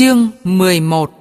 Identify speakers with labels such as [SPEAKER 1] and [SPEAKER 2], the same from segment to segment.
[SPEAKER 1] Chương 11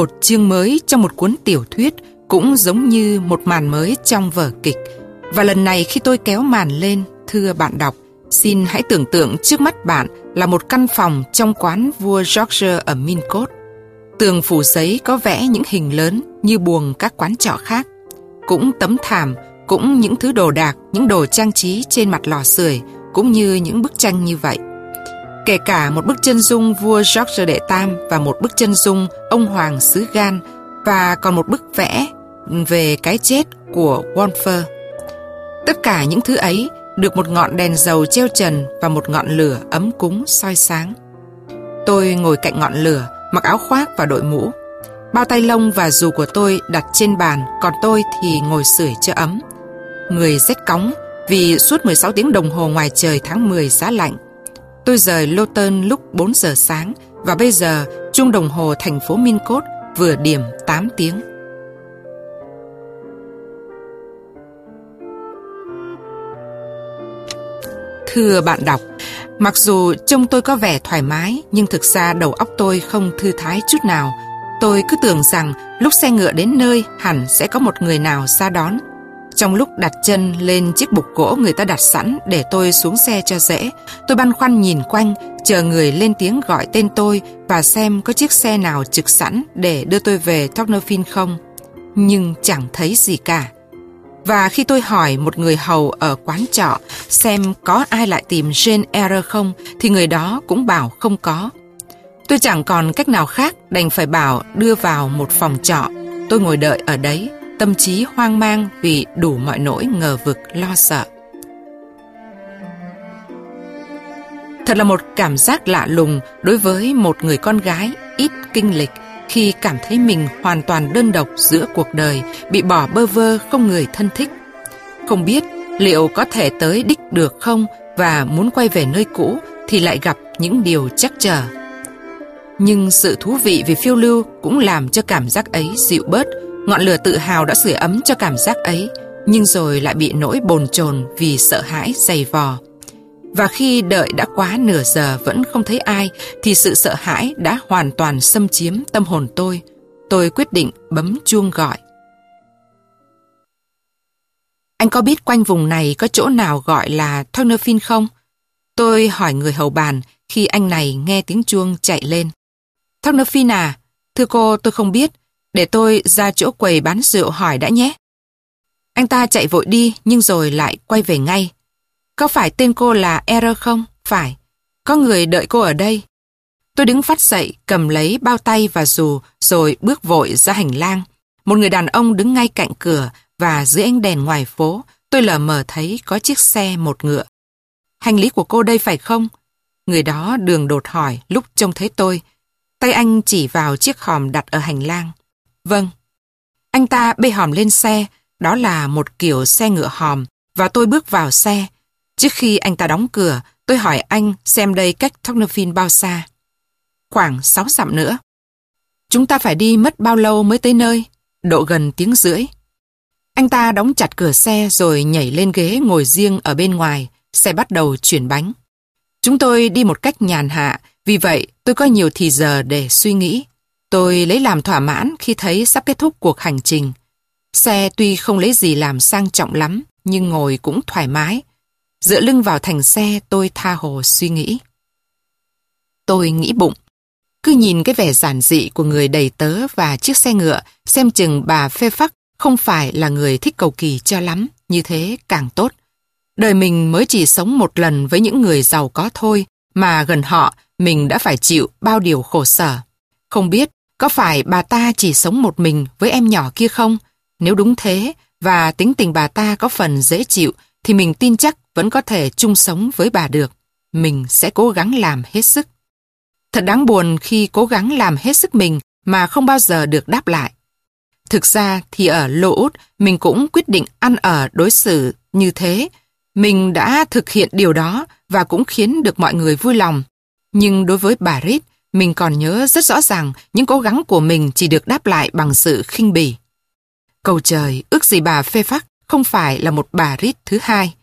[SPEAKER 1] Một chương mới trong một cuốn tiểu thuyết cũng giống như một màn mới trong vở kịch. Và lần này khi tôi kéo màn lên, thưa bạn đọc, xin hãy tưởng tượng trước mắt bạn là một căn phòng trong quán vua George ở Mincot. Tường phủ giấy có vẽ những hình lớn như buồng các quán trọ khác. Cũng tấm thảm, cũng những thứ đồ đạc, những đồ trang trí trên mặt lò sưởi, cũng như những bức tranh như vậy kể cả một bức chân dung vua George đệ Tam và một bức chân dung ông hoàng xứ Gan và còn một bức vẽ về cái chết của Wolfer. Tất cả những thứ ấy được một ngọn đèn dầu treo trần và một ngọn lửa ấm cúng soi sáng. Tôi ngồi cạnh ngọn lửa, mặc áo khoác và đội mũ. Bao tay lông và dù của tôi đặt trên bàn, còn tôi thì ngồi sưởi cho ấm. Người rét cóng vì suốt 16 tiếng đồng hồ ngoài trời tháng 10 giá lạnh Tôi rời Lawton lúc 4 giờ sáng và bây giờ chuông đồng hồ thành phố Mincot vừa điểm 8 tiếng. Thưa bạn đọc, mặc dù trông tôi có vẻ thoải mái nhưng thực ra đầu óc tôi không thư thái chút nào. Tôi cứ tưởng rằng lúc xe ngựa đến nơi hẳn sẽ có một người nào ra đón trong lúc đặt chân lên chiếc bục gỗ người ta đặt sẵn để tôi xuống xe cho dễ, tôi băn khoăn nhìn quanh, chờ người lên tiếng gọi tên tôi và xem có chiếc xe nào trực sẵn để đưa tôi về Tocnofin không. Nhưng chẳng thấy gì cả. Và khi tôi hỏi một người hầu ở quán trọ xem có ai lại tìm Jane Eyre không, thì người đó cũng bảo không có. Tôi chẳng còn cách nào khác đành phải bảo đưa vào một phòng trọ. Tôi ngồi đợi ở đấy tâm trí hoang mang vì đủ mọi nỗi ngờ vực lo sợ. Thật là một cảm giác lạ lùng đối với một người con gái ít kinh lịch khi cảm thấy mình hoàn toàn đơn độc giữa cuộc đời, bị bỏ bơ vơ không người thân thích. Không biết liệu có thể tới đích được không và muốn quay về nơi cũ thì lại gặp những điều chắc chờ. Nhưng sự thú vị về phiêu lưu cũng làm cho cảm giác ấy dịu bớt Ngọn lửa tự hào đã sưởi ấm cho cảm giác ấy, nhưng rồi lại bị nỗi bồn chồn vì sợ hãi dày vò. Và khi đợi đã quá nửa giờ vẫn không thấy ai, thì sự sợ hãi đã hoàn toàn xâm chiếm tâm hồn tôi. Tôi quyết định bấm chuông gọi. Anh có biết quanh vùng này có chỗ nào gọi là Thornefin không? Tôi hỏi người hầu bàn khi anh này nghe tiếng chuông chạy lên. Thornefin à? Thưa cô, tôi không biết. Để tôi ra chỗ quầy bán rượu hỏi đã nhé. Anh ta chạy vội đi nhưng rồi lại quay về ngay. Có phải tên cô là Error không? Phải. Có người đợi cô ở đây. Tôi đứng phát dậy, cầm lấy bao tay và dù, rồi bước vội ra hành lang. Một người đàn ông đứng ngay cạnh cửa và dưới ánh đèn ngoài phố, tôi lờ mờ thấy có chiếc xe một ngựa. Hành lý của cô đây phải không? Người đó đường đột hỏi lúc trông thấy tôi. Tay anh chỉ vào chiếc hòm đặt ở hành lang. Vâng. Anh ta bê hòm lên xe, đó là một kiểu xe ngựa hòm, và tôi bước vào xe. Trước khi anh ta đóng cửa, tôi hỏi anh xem đây cách Tocnofin bao xa. Khoảng 6 dặm nữa. Chúng ta phải đi mất bao lâu mới tới nơi? Độ gần tiếng rưỡi. Anh ta đóng chặt cửa xe rồi nhảy lên ghế ngồi riêng ở bên ngoài, xe bắt đầu chuyển bánh. Chúng tôi đi một cách nhàn hạ, vì vậy tôi có nhiều thì giờ để suy nghĩ. Tôi lấy làm thỏa mãn khi thấy sắp kết thúc cuộc hành trình. Xe tuy không lấy gì làm sang trọng lắm, nhưng ngồi cũng thoải mái. Dựa lưng vào thành xe tôi tha hồ suy nghĩ. Tôi nghĩ bụng. Cứ nhìn cái vẻ giản dị của người đầy tớ và chiếc xe ngựa, xem chừng bà phê phắc không phải là người thích cầu kỳ cho lắm, như thế càng tốt. Đời mình mới chỉ sống một lần với những người giàu có thôi, mà gần họ mình đã phải chịu bao điều khổ sở. Không biết có phải bà ta chỉ sống một mình với em nhỏ kia không? Nếu đúng thế, và tính tình bà ta có phần dễ chịu, thì mình tin chắc vẫn có thể chung sống với bà được. Mình sẽ cố gắng làm hết sức. Thật đáng buồn khi cố gắng làm hết sức mình mà không bao giờ được đáp lại. Thực ra thì ở Lô Út mình cũng quyết định ăn ở đối xử như thế. Mình đã thực hiện điều đó và cũng khiến được mọi người vui lòng. Nhưng đối với bà Rít, mình còn nhớ rất rõ ràng những cố gắng của mình chỉ được đáp lại bằng sự khinh bỉ. Cầu trời, ước gì bà phê phắc không phải là một bà Rít thứ hai.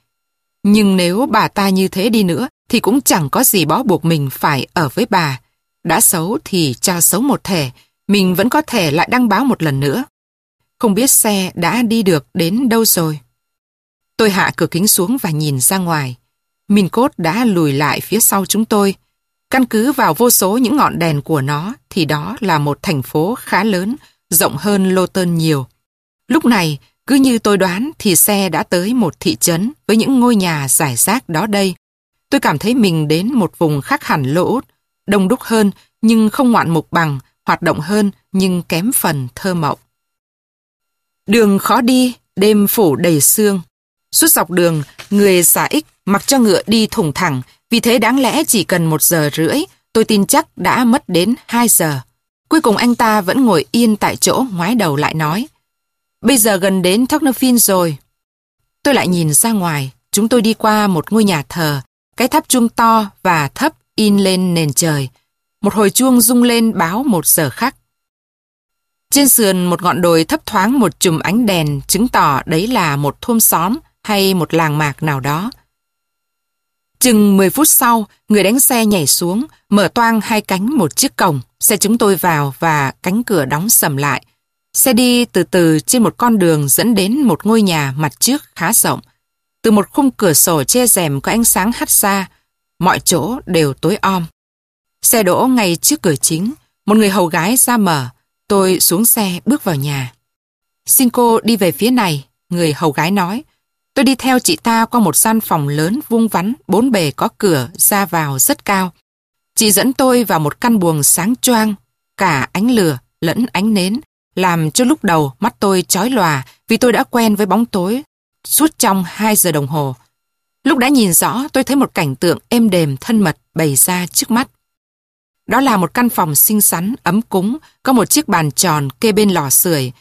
[SPEAKER 1] Nhưng nếu bà ta như thế đi nữa thì cũng chẳng có gì bó buộc mình phải ở với bà. Đã xấu thì cho xấu một thể, mình vẫn có thể lại đăng báo một lần nữa. Không biết xe đã đi được đến đâu rồi. Tôi hạ cửa kính xuống và nhìn ra ngoài. Min cốt đã lùi lại phía sau chúng tôi. Căn cứ vào vô số những ngọn đèn của nó thì đó là một thành phố khá lớn, rộng hơn Lawton nhiều. Lúc này, cứ như tôi đoán thì xe đã tới một thị trấn với những ngôi nhà giải rác đó đây. Tôi cảm thấy mình đến một vùng khác hẳn lỗ đông đúc hơn nhưng không ngoạn mục bằng, hoạt động hơn nhưng kém phần thơ mộng. Đường khó đi, đêm phủ đầy sương. Suốt dọc đường, người xả ích mặc cho ngựa đi thủng thẳng, vì thế đáng lẽ chỉ cần một giờ rưỡi, tôi tin chắc đã mất đến hai giờ. Cuối cùng anh ta vẫn ngồi yên tại chỗ ngoái đầu lại nói. Bây giờ gần đến Tocnafin rồi. Tôi lại nhìn ra ngoài, chúng tôi đi qua một ngôi nhà thờ, cái tháp chuông to và thấp in lên nền trời. Một hồi chuông rung lên báo một giờ khắc. Trên sườn một ngọn đồi thấp thoáng một chùm ánh đèn chứng tỏ đấy là một thôn xóm hay một làng mạc nào đó. Chừng 10 phút sau, người đánh xe nhảy xuống, mở toang hai cánh một chiếc cổng, xe chúng tôi vào và cánh cửa đóng sầm lại. Xe đi từ từ trên một con đường dẫn đến một ngôi nhà mặt trước khá rộng. Từ một khung cửa sổ che rèm có ánh sáng hắt ra, mọi chỗ đều tối om. Xe đỗ ngay trước cửa chính, một người hầu gái ra mở, tôi xuống xe bước vào nhà. Xin cô đi về phía này, người hầu gái nói. Tôi đi theo chị ta qua một gian phòng lớn vuông vắn, bốn bề có cửa, ra vào rất cao. Chị dẫn tôi vào một căn buồng sáng choang, cả ánh lửa lẫn ánh nến, làm cho lúc đầu mắt tôi chói lòa vì tôi đã quen với bóng tối suốt trong 2 giờ đồng hồ. Lúc đã nhìn rõ tôi thấy một cảnh tượng êm đềm thân mật bày ra trước mắt. Đó là một căn phòng xinh xắn, ấm cúng, có một chiếc bàn tròn kê bên lò sưởi.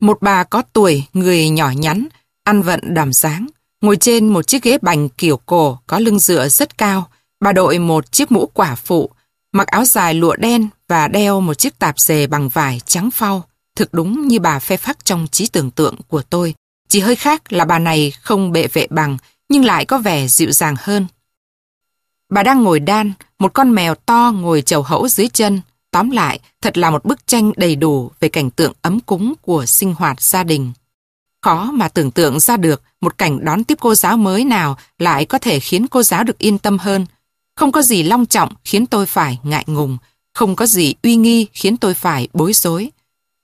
[SPEAKER 1] Một bà có tuổi, người nhỏ nhắn, ăn vận đàm dáng, ngồi trên một chiếc ghế bành kiểu cổ có lưng dựa rất cao. Bà đội một chiếc mũ quả phụ, mặc áo dài lụa đen và đeo một chiếc tạp dề bằng vải trắng phau. Thực đúng như bà phê phắc trong trí tưởng tượng của tôi. Chỉ hơi khác là bà này không bệ vệ bằng, nhưng lại có vẻ dịu dàng hơn. Bà đang ngồi đan, một con mèo to ngồi chầu hẫu dưới chân. Tóm lại, thật là một bức tranh đầy đủ về cảnh tượng ấm cúng của sinh hoạt gia đình. Khó mà tưởng tượng ra được một cảnh đón tiếp cô giáo mới nào lại có thể khiến cô giáo được yên tâm hơn. Không có gì long trọng khiến tôi phải ngại ngùng, không có gì uy nghi khiến tôi phải bối rối.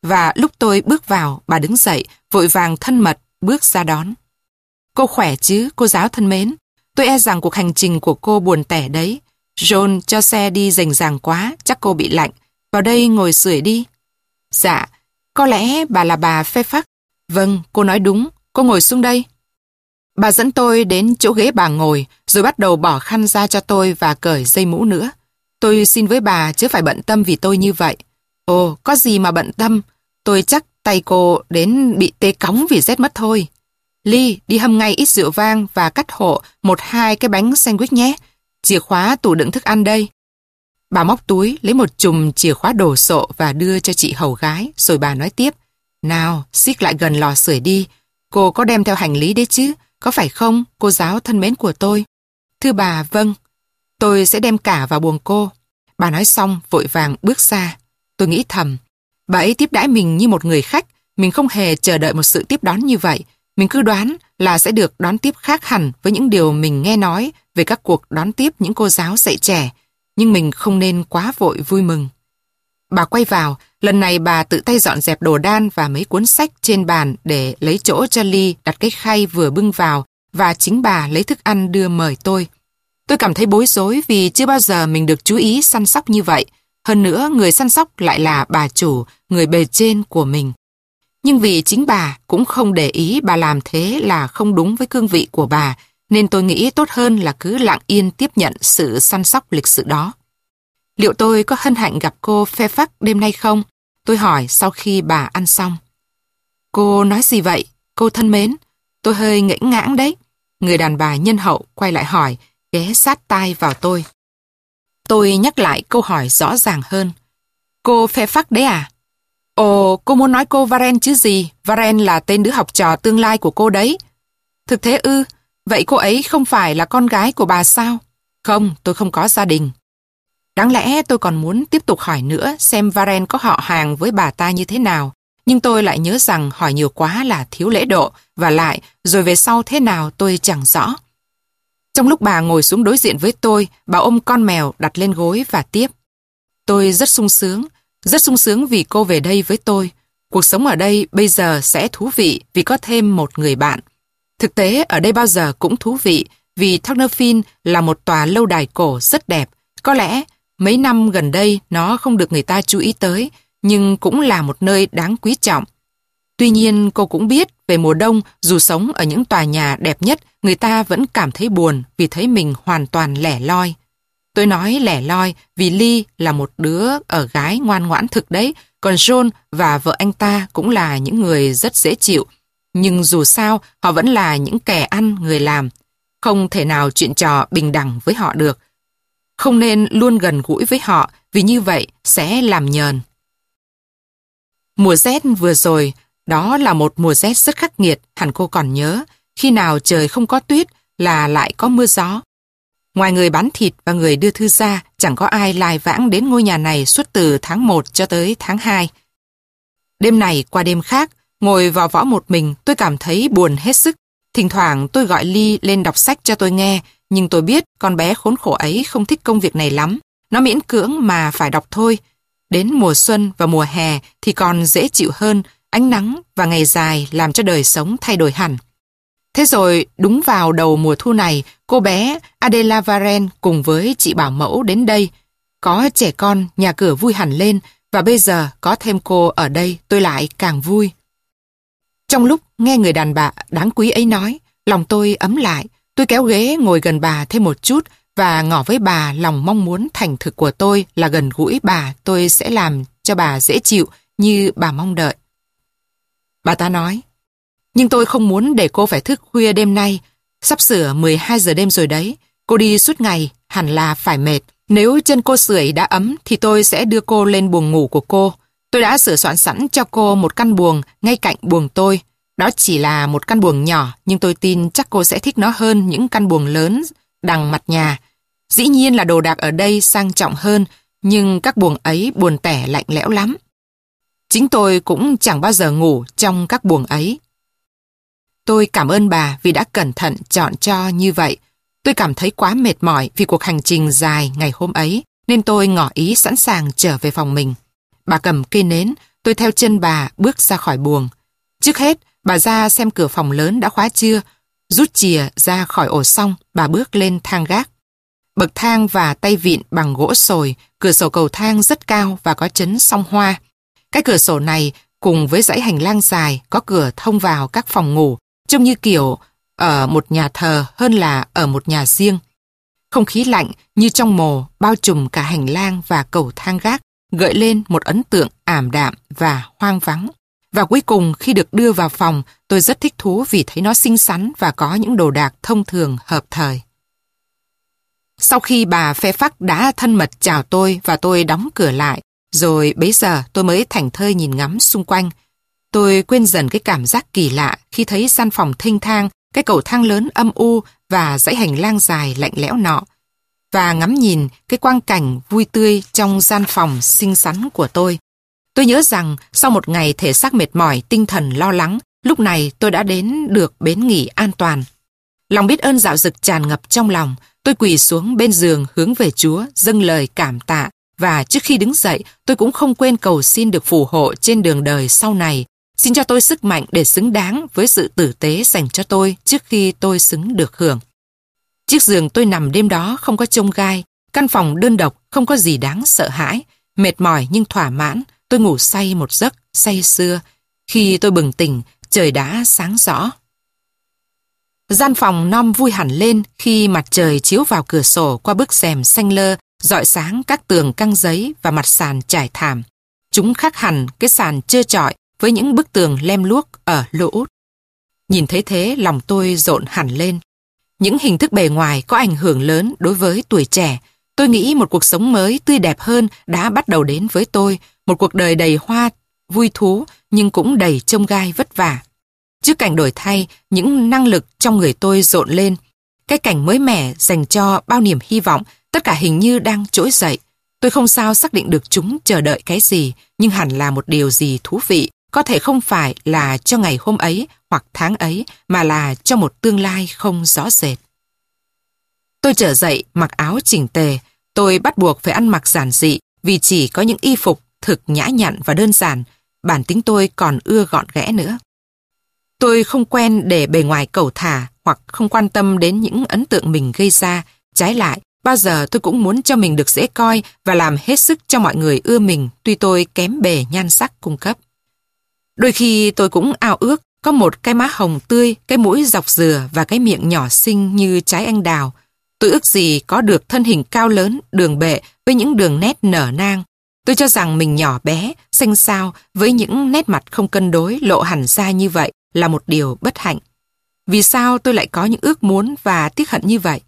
[SPEAKER 1] Và lúc tôi bước vào, bà đứng dậy, vội vàng thân mật, bước ra đón. Cô khỏe chứ, cô giáo thân mến. Tôi e rằng cuộc hành trình của cô buồn tẻ đấy. John cho xe đi rành ràng quá, chắc cô bị lạnh. Vào đây ngồi sưởi đi. Dạ, có lẽ bà là bà phê phắc. Vâng, cô nói đúng, cô ngồi xuống đây. Bà dẫn tôi đến chỗ ghế bà ngồi, rồi bắt đầu bỏ khăn ra cho tôi và cởi dây mũ nữa. Tôi xin với bà chứ phải bận tâm vì tôi như vậy. Ồ, có gì mà bận tâm, tôi chắc tay cô đến bị tê cóng vì rét mất thôi. Ly, đi hâm ngay ít rượu vang và cắt hộ một hai cái bánh sandwich nhé. Chìa khóa tủ đựng thức ăn đây. Bà móc túi, lấy một chùm chìa khóa đồ sộ và đưa cho chị hầu gái, rồi bà nói tiếp. Nào, xích lại gần lò sưởi đi. Cô có đem theo hành lý đấy chứ, có phải không, cô giáo thân mến của tôi? Thưa bà, vâng. Tôi sẽ đem cả vào buồng cô. Bà nói xong, vội vàng bước ra. Tôi nghĩ thầm, bà ấy tiếp đãi mình như một người khách, mình không hề chờ đợi một sự tiếp đón như vậy. Mình cứ đoán là sẽ được đón tiếp khác hẳn với những điều mình nghe nói về các cuộc đón tiếp những cô giáo dạy trẻ, nhưng mình không nên quá vội vui mừng. Bà quay vào, lần này bà tự tay dọn dẹp đồ đan và mấy cuốn sách trên bàn để lấy chỗ cho Ly đặt cái khay vừa bưng vào và chính bà lấy thức ăn đưa mời tôi. Tôi cảm thấy bối rối vì chưa bao giờ mình được chú ý săn sóc như vậy. Hơn nữa, người săn sóc lại là bà chủ, người bề trên của mình. Nhưng vì chính bà cũng không để ý bà làm thế là không đúng với cương vị của bà, nên tôi nghĩ tốt hơn là cứ lặng yên tiếp nhận sự săn sóc lịch sự đó. Liệu tôi có hân hạnh gặp cô phê phắc đêm nay không? Tôi hỏi sau khi bà ăn xong. Cô nói gì vậy? Cô thân mến. Tôi hơi ngẫy ngãng đấy. Người đàn bà nhân hậu quay lại hỏi, ghé sát tai vào tôi. Tôi nhắc lại câu hỏi rõ ràng hơn. Cô phê phắc đấy à? Ồ, cô muốn nói cô Varen chứ gì? Varen là tên đứa học trò tương lai của cô đấy. Thực thế ư, vậy cô ấy không phải là con gái của bà sao? Không, tôi không có gia đình. Đáng lẽ tôi còn muốn tiếp tục hỏi nữa xem Varen có họ hàng với bà ta như thế nào. Nhưng tôi lại nhớ rằng hỏi nhiều quá là thiếu lễ độ và lại rồi về sau thế nào tôi chẳng rõ. Trong lúc bà ngồi xuống đối diện với tôi, bà ôm con mèo đặt lên gối và tiếp. Tôi rất sung sướng, rất sung sướng vì cô về đây với tôi. Cuộc sống ở đây bây giờ sẽ thú vị vì có thêm một người bạn. Thực tế ở đây bao giờ cũng thú vị vì Thornerfin là một tòa lâu đài cổ rất đẹp. Có lẽ mấy năm gần đây nó không được người ta chú ý tới nhưng cũng là một nơi đáng quý trọng. Tuy nhiên cô cũng biết về mùa đông dù sống ở những tòa nhà đẹp nhất người ta vẫn cảm thấy buồn vì thấy mình hoàn toàn lẻ loi. Tôi nói lẻ loi vì Ly là một đứa ở gái ngoan ngoãn thực đấy, còn John và vợ anh ta cũng là những người rất dễ chịu. Nhưng dù sao, họ vẫn là những kẻ ăn người làm. Không thể nào chuyện trò bình đẳng với họ được. Không nên luôn gần gũi với họ vì như vậy sẽ làm nhờn. Mùa rét vừa rồi, đó là một mùa rét rất khắc nghiệt, hẳn cô còn nhớ. Khi nào trời không có tuyết là lại có mưa gió. Ngoài người bán thịt và người đưa thư ra, chẳng có ai lai vãng đến ngôi nhà này suốt từ tháng 1 cho tới tháng 2. Đêm này qua đêm khác, ngồi vào võ một mình, tôi cảm thấy buồn hết sức. Thỉnh thoảng tôi gọi Ly lên đọc sách cho tôi nghe, nhưng tôi biết con bé khốn khổ ấy không thích công việc này lắm. Nó miễn cưỡng mà phải đọc thôi. Đến mùa xuân và mùa hè thì còn dễ chịu hơn, ánh nắng và ngày dài làm cho đời sống thay đổi hẳn. Thế rồi, đúng vào đầu mùa thu này, cô bé Adela Varen cùng với chị bảo mẫu đến đây. Có trẻ con, nhà cửa vui hẳn lên, và bây giờ có thêm cô ở đây tôi lại càng vui. Trong lúc nghe người đàn bà đáng quý ấy nói, lòng tôi ấm lại, tôi kéo ghế ngồi gần bà thêm một chút và ngỏ với bà lòng mong muốn thành thực của tôi là gần gũi bà tôi sẽ làm cho bà dễ chịu như bà mong đợi. Bà ta nói, nhưng tôi không muốn để cô phải thức khuya đêm nay. Sắp sửa 12 giờ đêm rồi đấy. Cô đi suốt ngày, hẳn là phải mệt. Nếu chân cô sưởi đã ấm thì tôi sẽ đưa cô lên buồng ngủ của cô. Tôi đã sửa soạn sẵn cho cô một căn buồng ngay cạnh buồng tôi. Đó chỉ là một căn buồng nhỏ, nhưng tôi tin chắc cô sẽ thích nó hơn những căn buồng lớn đằng mặt nhà. Dĩ nhiên là đồ đạc ở đây sang trọng hơn, nhưng các buồng ấy buồn tẻ lạnh lẽo lắm. Chính tôi cũng chẳng bao giờ ngủ trong các buồng ấy. Tôi cảm ơn bà vì đã cẩn thận chọn cho như vậy. Tôi cảm thấy quá mệt mỏi vì cuộc hành trình dài ngày hôm ấy, nên tôi ngỏ ý sẵn sàng trở về phòng mình. Bà cầm cây nến, tôi theo chân bà bước ra khỏi buồng. Trước hết, bà ra xem cửa phòng lớn đã khóa chưa. Rút chìa ra khỏi ổ xong, bà bước lên thang gác. Bậc thang và tay vịn bằng gỗ sồi, cửa sổ cầu thang rất cao và có chấn song hoa. Cái cửa sổ này cùng với dãy hành lang dài có cửa thông vào các phòng ngủ trông như kiểu ở một nhà thờ hơn là ở một nhà riêng. Không khí lạnh như trong mồ bao trùm cả hành lang và cầu thang gác, gợi lên một ấn tượng ảm đạm và hoang vắng. Và cuối cùng khi được đưa vào phòng, tôi rất thích thú vì thấy nó xinh xắn và có những đồ đạc thông thường hợp thời. Sau khi bà phê phắc đã thân mật chào tôi và tôi đóng cửa lại, rồi bấy giờ tôi mới thảnh thơi nhìn ngắm xung quanh, Tôi quên dần cái cảm giác kỳ lạ khi thấy gian phòng thênh thang, cái cầu thang lớn âm u và dãy hành lang dài lạnh lẽo nọ. Và ngắm nhìn cái quang cảnh vui tươi trong gian phòng xinh xắn của tôi. Tôi nhớ rằng sau một ngày thể xác mệt mỏi, tinh thần lo lắng, lúc này tôi đã đến được bến nghỉ an toàn. Lòng biết ơn dạo dực tràn ngập trong lòng, tôi quỳ xuống bên giường hướng về Chúa, dâng lời cảm tạ. Và trước khi đứng dậy, tôi cũng không quên cầu xin được phù hộ trên đường đời sau này Xin cho tôi sức mạnh để xứng đáng với sự tử tế dành cho tôi trước khi tôi xứng được hưởng. Chiếc giường tôi nằm đêm đó không có trông gai, căn phòng đơn độc không có gì đáng sợ hãi, mệt mỏi nhưng thỏa mãn, tôi ngủ say một giấc, say xưa. Khi tôi bừng tỉnh, trời đã sáng rõ. Gian phòng non vui hẳn lên khi mặt trời chiếu vào cửa sổ qua bức rèm xanh lơ, dọi sáng các tường căng giấy và mặt sàn trải thảm. Chúng khác hẳn cái sàn trơ trọi với những bức tường lem luốc ở lỗ út. Nhìn thấy thế lòng tôi rộn hẳn lên. Những hình thức bề ngoài có ảnh hưởng lớn đối với tuổi trẻ. Tôi nghĩ một cuộc sống mới tươi đẹp hơn đã bắt đầu đến với tôi, một cuộc đời đầy hoa, vui thú nhưng cũng đầy trông gai vất vả. Trước cảnh đổi thay, những năng lực trong người tôi rộn lên. Cái cảnh mới mẻ dành cho bao niềm hy vọng, tất cả hình như đang trỗi dậy. Tôi không sao xác định được chúng chờ đợi cái gì, nhưng hẳn là một điều gì thú vị, có thể không phải là cho ngày hôm ấy hoặc tháng ấy, mà là cho một tương lai không rõ rệt. Tôi trở dậy, mặc áo chỉnh tề, tôi bắt buộc phải ăn mặc giản dị vì chỉ có những y phục thực nhã nhặn và đơn giản, bản tính tôi còn ưa gọn ghẽ nữa. Tôi không quen để bề ngoài cầu thả hoặc không quan tâm đến những ấn tượng mình gây ra. Trái lại, bao giờ tôi cũng muốn cho mình được dễ coi và làm hết sức cho mọi người ưa mình tuy tôi kém bề nhan sắc cung cấp. Đôi khi tôi cũng ao ước có một cái má hồng tươi, cái mũi dọc dừa và cái miệng nhỏ xinh như trái anh đào. Tôi ước gì có được thân hình cao lớn, đường bệ với những đường nét nở nang. Tôi cho rằng mình nhỏ bé, xanh xao với những nét mặt không cân đối lộ hẳn ra như vậy là một điều bất hạnh. Vì sao tôi lại có những ước muốn và tiếc hận như vậy?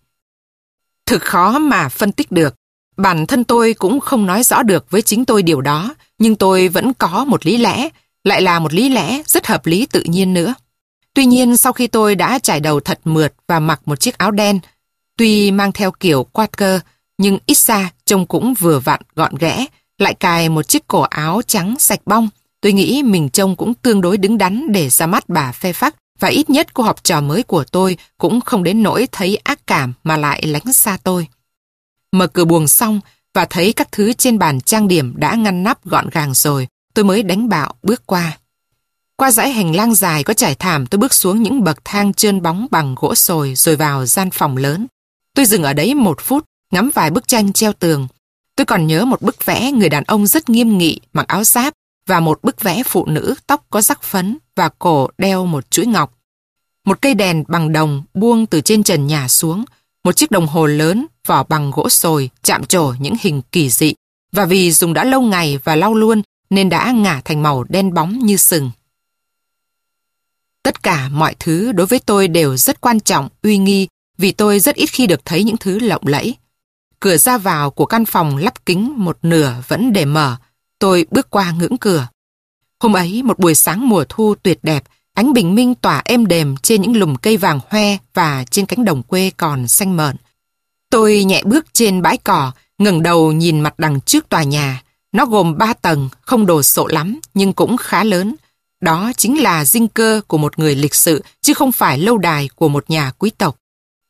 [SPEAKER 1] Thực khó mà phân tích được. Bản thân tôi cũng không nói rõ được với chính tôi điều đó, nhưng tôi vẫn có một lý lẽ, lại là một lý lẽ rất hợp lý tự nhiên nữa. Tuy nhiên sau khi tôi đã trải đầu thật mượt và mặc một chiếc áo đen, tuy mang theo kiểu Quaker, nhưng ít ra trông cũng vừa vặn gọn ghẽ, lại cài một chiếc cổ áo trắng sạch bong, Tôi nghĩ mình trông cũng tương đối đứng đắn để ra mắt bà phê phắc và ít nhất cô học trò mới của tôi cũng không đến nỗi thấy ác cảm mà lại lánh xa tôi. Mở cửa buồng xong và thấy các thứ trên bàn trang điểm đã ngăn nắp gọn gàng rồi, tôi mới đánh bạo bước qua. Qua dãy hành lang dài có trải thảm tôi bước xuống những bậc thang trơn bóng bằng gỗ sồi rồi vào gian phòng lớn. Tôi dừng ở đấy một phút, ngắm vài bức tranh treo tường. Tôi còn nhớ một bức vẽ người đàn ông rất nghiêm nghị, mặc áo giáp, và một bức vẽ phụ nữ tóc có rắc phấn và cổ đeo một chuỗi ngọc. Một cây đèn bằng đồng buông từ trên trần nhà xuống, một chiếc đồng hồ lớn vỏ bằng gỗ sồi chạm trổ những hình kỳ dị và vì dùng đã lâu ngày và lau luôn nên đã ngả thành màu đen bóng như sừng. Tất cả mọi thứ đối với tôi đều rất quan trọng, uy nghi vì tôi rất ít khi được thấy những thứ lộng lẫy. Cửa ra vào của căn phòng lắp kính một nửa vẫn để mở, Tôi bước qua ngưỡng cửa. Hôm ấy, một buổi sáng mùa thu tuyệt đẹp, ánh bình minh tỏa êm đềm trên những lùm cây vàng hoe và trên cánh đồng quê còn xanh mợn. Tôi nhẹ bước trên bãi cỏ, ngẩng đầu nhìn mặt đằng trước tòa nhà. Nó gồm ba tầng, không đồ sộ lắm, nhưng cũng khá lớn. Đó chính là dinh cơ của một người lịch sự, chứ không phải lâu đài của một nhà quý tộc.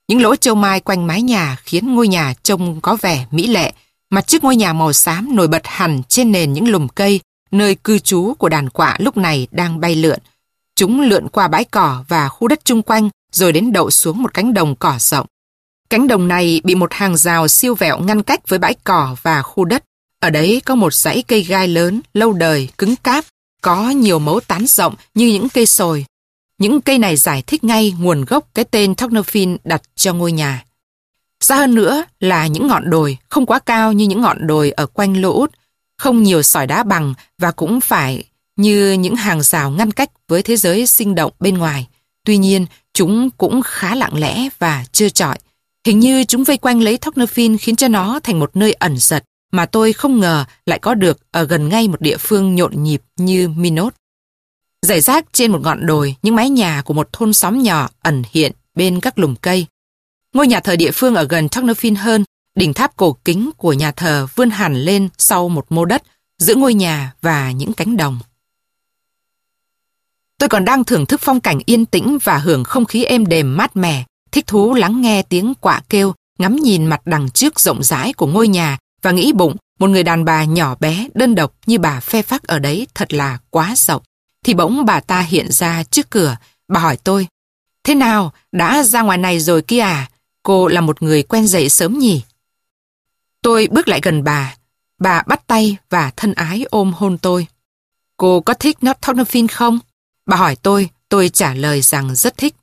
[SPEAKER 1] Những lỗ châu mai quanh mái nhà khiến ngôi nhà trông có vẻ mỹ lệ, Mặt trước ngôi nhà màu xám nổi bật hẳn trên nền những lùm cây, nơi cư trú của đàn quạ lúc này đang bay lượn. Chúng lượn qua bãi cỏ và khu đất chung quanh rồi đến đậu xuống một cánh đồng cỏ rộng. Cánh đồng này bị một hàng rào siêu vẹo ngăn cách với bãi cỏ và khu đất. Ở đấy có một dãy cây gai lớn, lâu đời, cứng cáp, có nhiều mấu tán rộng như những cây sồi. Những cây này giải thích ngay nguồn gốc cái tên Tocnofin đặt cho ngôi nhà. Xa hơn nữa là những ngọn đồi không quá cao như những ngọn đồi ở quanh lỗ út, không nhiều sỏi đá bằng và cũng phải như những hàng rào ngăn cách với thế giới sinh động bên ngoài. Tuy nhiên, chúng cũng khá lặng lẽ và chưa trọi. Hình như chúng vây quanh lấy Thocnophin khiến cho nó thành một nơi ẩn giật mà tôi không ngờ lại có được ở gần ngay một địa phương nhộn nhịp như Minot. Giải rác trên một ngọn đồi, những mái nhà của một thôn xóm nhỏ ẩn hiện bên các lùm cây. Ngôi nhà thờ địa phương ở gần Tocnofin hơn, đỉnh tháp cổ kính của nhà thờ vươn hẳn lên sau một mô đất giữa ngôi nhà và những cánh đồng. Tôi còn đang thưởng thức phong cảnh yên tĩnh và hưởng không khí êm đềm mát mẻ, thích thú lắng nghe tiếng quạ kêu, ngắm nhìn mặt đằng trước rộng rãi của ngôi nhà và nghĩ bụng một người đàn bà nhỏ bé, đơn độc như bà phe phác ở đấy thật là quá rộng. Thì bỗng bà ta hiện ra trước cửa, bà hỏi tôi, Thế nào, đã ra ngoài này rồi kia à? Cô là một người quen dậy sớm nhỉ? Tôi bước lại gần bà. Bà bắt tay và thân ái ôm hôn tôi. cô có thích Northampton không? Bà hỏi tôi, tôi trả lời rằng rất thích.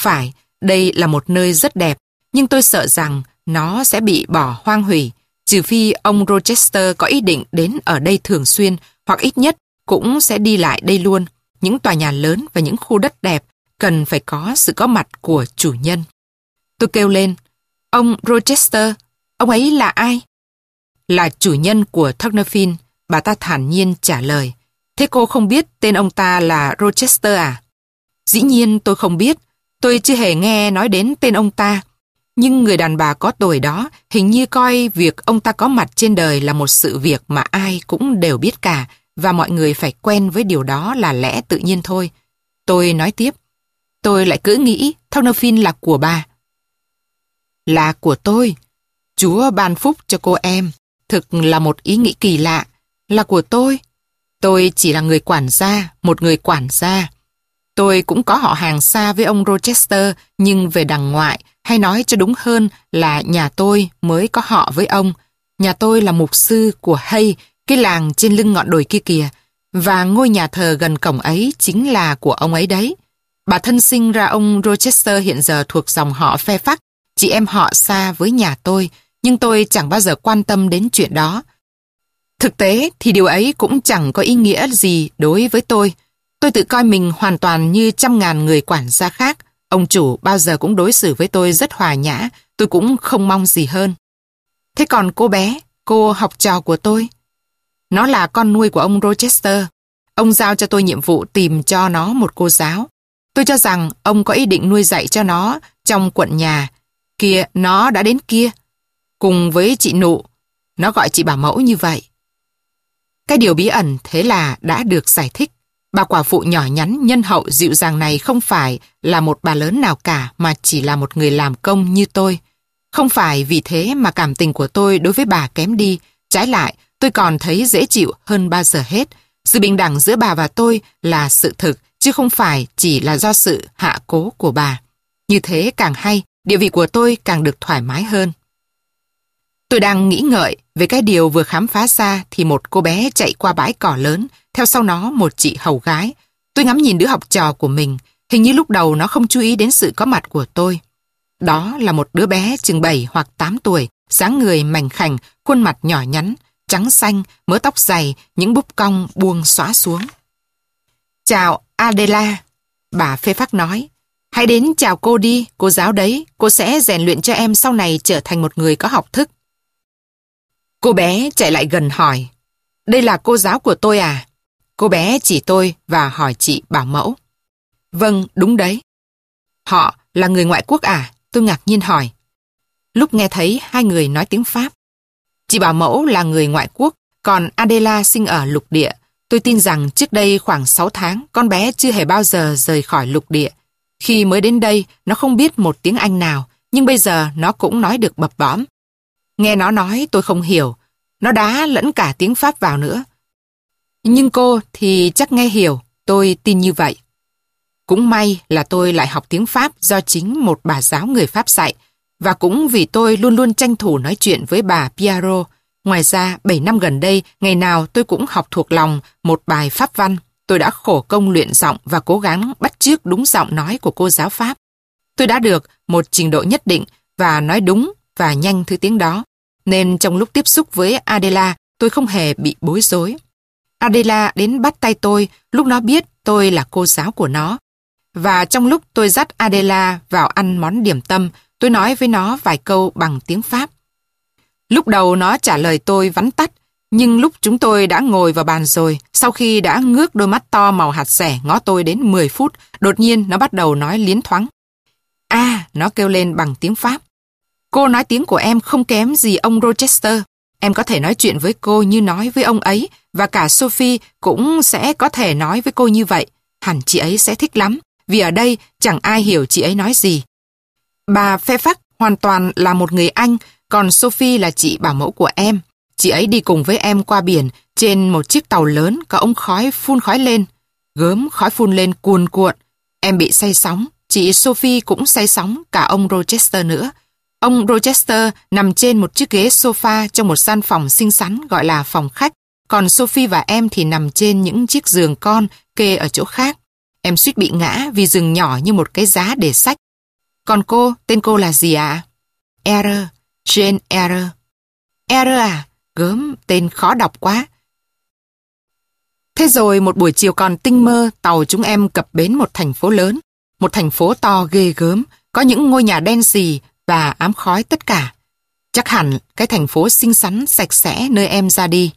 [SPEAKER 1] Phải, đây là một nơi rất đẹp, nhưng tôi sợ rằng nó sẽ bị bỏ hoang hủy, trừ phi ông Rochester có ý định đến ở đây thường xuyên, hoặc ít nhất cũng sẽ đi lại đây luôn. Những tòa nhà lớn và những khu đất đẹp cần phải có sự có mặt của chủ nhân. Tôi kêu lên, ông Rochester, ông ấy là ai? Là chủ nhân của Tocnafin, bà ta thản nhiên trả lời. Thế cô không biết tên ông ta là Rochester à? Dĩ nhiên tôi không biết, tôi chưa hề nghe nói đến tên ông ta. Nhưng người đàn bà có tuổi đó hình như coi việc ông ta có mặt trên đời là một sự việc mà ai cũng đều biết cả và mọi người phải quen với điều đó là lẽ tự nhiên thôi. Tôi nói tiếp, tôi lại cứ nghĩ Thonophin là của bà. Là của tôi. Chúa ban phúc cho cô em. Thực là một ý nghĩ kỳ lạ. Là của tôi. Tôi chỉ là người quản gia, một người quản gia. Tôi cũng có họ hàng xa với ông Rochester, nhưng về đằng ngoại, hay nói cho đúng hơn là nhà tôi mới có họ với ông. Nhà tôi là mục sư của Hay, cái làng trên lưng ngọn đồi kia kìa, và ngôi nhà thờ gần cổng ấy chính là của ông ấy đấy. Bà thân sinh ra ông Rochester hiện giờ thuộc dòng họ phe phắc, chị em họ xa với nhà tôi, nhưng tôi chẳng bao giờ quan tâm đến chuyện đó. Thực tế thì điều ấy cũng chẳng có ý nghĩa gì đối với tôi. Tôi tự coi mình hoàn toàn như trăm ngàn người quản gia khác. Ông chủ bao giờ cũng đối xử với tôi rất hòa nhã, tôi cũng không mong gì hơn. Thế còn cô bé, cô học trò của tôi? Nó là con nuôi của ông Rochester. Ông giao cho tôi nhiệm vụ tìm cho nó một cô giáo. Tôi cho rằng ông có ý định nuôi dạy cho nó trong quận nhà. kia nó đã đến kia. Cùng với chị Nụ, nó gọi chị bà mẫu như vậy. Cái điều bí ẩn thế là đã được giải thích. Bà quả phụ nhỏ nhắn, nhân hậu, dịu dàng này không phải là một bà lớn nào cả mà chỉ là một người làm công như tôi. Không phải vì thế mà cảm tình của tôi đối với bà kém đi. Trái lại, tôi còn thấy dễ chịu hơn bao giờ hết. Sự bình đẳng giữa bà và tôi là sự thực, chứ không phải chỉ là do sự hạ cố của bà. Như thế càng hay, địa vị của tôi càng được thoải mái hơn. Tôi đang nghĩ ngợi về cái điều vừa khám phá ra thì một cô bé chạy qua bãi cỏ lớn, theo sau nó một chị hầu gái. Tôi ngắm nhìn đứa học trò của mình, hình như lúc đầu nó không chú ý đến sự có mặt của tôi. Đó là một đứa bé chừng 7 hoặc 8 tuổi, dáng người mảnh khảnh, khuôn mặt nhỏ nhắn, trắng xanh, mớ tóc dày, những búp cong buông xóa xuống. Chào Adela, bà phê phác nói. Hãy đến chào cô đi, cô giáo đấy, cô sẽ rèn luyện cho em sau này trở thành một người có học thức. Cô bé chạy lại gần hỏi, đây là cô giáo của tôi à? Cô bé chỉ tôi và hỏi chị bảo mẫu. Vâng, đúng đấy. Họ là người ngoại quốc à? Tôi ngạc nhiên hỏi. Lúc nghe thấy hai người nói tiếng Pháp. Chị bảo mẫu là người ngoại quốc, còn Adela sinh ở lục địa. Tôi tin rằng trước đây khoảng 6 tháng, con bé chưa hề bao giờ rời khỏi lục địa. Khi mới đến đây, nó không biết một tiếng Anh nào, nhưng bây giờ nó cũng nói được bập bõm. Nghe nó nói tôi không hiểu, nó đá lẫn cả tiếng Pháp vào nữa. Nhưng cô thì chắc nghe hiểu, tôi tin như vậy. Cũng may là tôi lại học tiếng Pháp do chính một bà giáo người Pháp dạy, và cũng vì tôi luôn luôn tranh thủ nói chuyện với bà Piaro. Ngoài ra, 7 năm gần đây, ngày nào tôi cũng học thuộc lòng một bài Pháp văn. Tôi đã khổ công luyện giọng và cố gắng bắt chước đúng giọng nói của cô giáo Pháp. Tôi đã được một trình độ nhất định và nói đúng và nhanh thứ tiếng đó. Nên trong lúc tiếp xúc với Adela, tôi không hề bị bối rối. Adela đến bắt tay tôi lúc nó biết tôi là cô giáo của nó. Và trong lúc tôi dắt Adela vào ăn món điểm tâm, tôi nói với nó vài câu bằng tiếng Pháp. Lúc đầu nó trả lời tôi vắn tắt, nhưng lúc chúng tôi đã ngồi vào bàn rồi, sau khi đã ngước đôi mắt to màu hạt sẻ ngó tôi đến 10 phút, đột nhiên nó bắt đầu nói liến thoáng. À, nó kêu lên bằng tiếng Pháp. Cô nói tiếng của em không kém gì ông Rochester. Em có thể nói chuyện với cô như nói với ông ấy, và cả Sophie cũng sẽ có thể nói với cô như vậy. Hẳn chị ấy sẽ thích lắm, vì ở đây chẳng ai hiểu chị ấy nói gì. Bà Phe Phắc hoàn toàn là một người Anh, còn Sophie là chị bảo mẫu của em. Chị ấy đi cùng với em qua biển trên một chiếc tàu lớn có ống khói phun khói lên. Gớm khói phun lên cuồn cuộn. Em bị say sóng, chị Sophie cũng say sóng, cả ông Rochester nữa. Ông Rochester nằm trên một chiếc ghế sofa trong một gian phòng xinh xắn gọi là phòng khách, còn Sophie và em thì nằm trên những chiếc giường con kê ở chỗ khác. Em suýt bị ngã vì giường nhỏ như một cái giá để sách. Còn cô, tên cô là gì ạ? À? Error, Jane Error. Error à? Gớm, tên khó đọc quá. Thế rồi một buổi chiều còn tinh mơ, tàu chúng em cập bến một thành phố lớn. Một thành phố to ghê gớm, có những ngôi nhà đen xì và ám khói tất cả. Chắc hẳn cái thành phố xinh xắn, sạch sẽ nơi em ra đi.